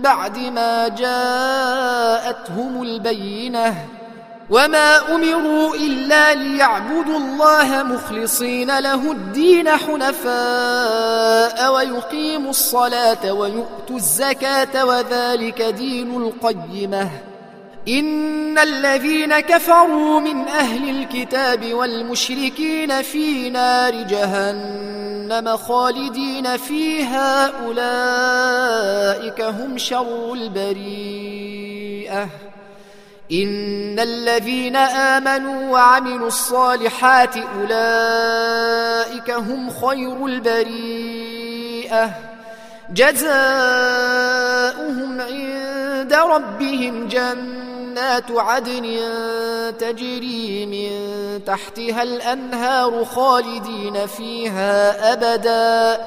بعد ما جاءتهم البينة وما أمروا إلا ليعبدوا الله مخلصين له الدين حنفاء ويقيموا الصلاة ويؤتوا الزكاة وذلك دين القيمة. إن الذين كفروا من أهل الكتاب والمشركين في نار جهنم خالدين فيها أولئك هم شر البريئه ان الذين امنوا وعملوا الصالحات اولئك هم خير البريئه جزاؤهم عند ربهم جنات عدن تجري من تحتها الانهار خالدين فيها ابدا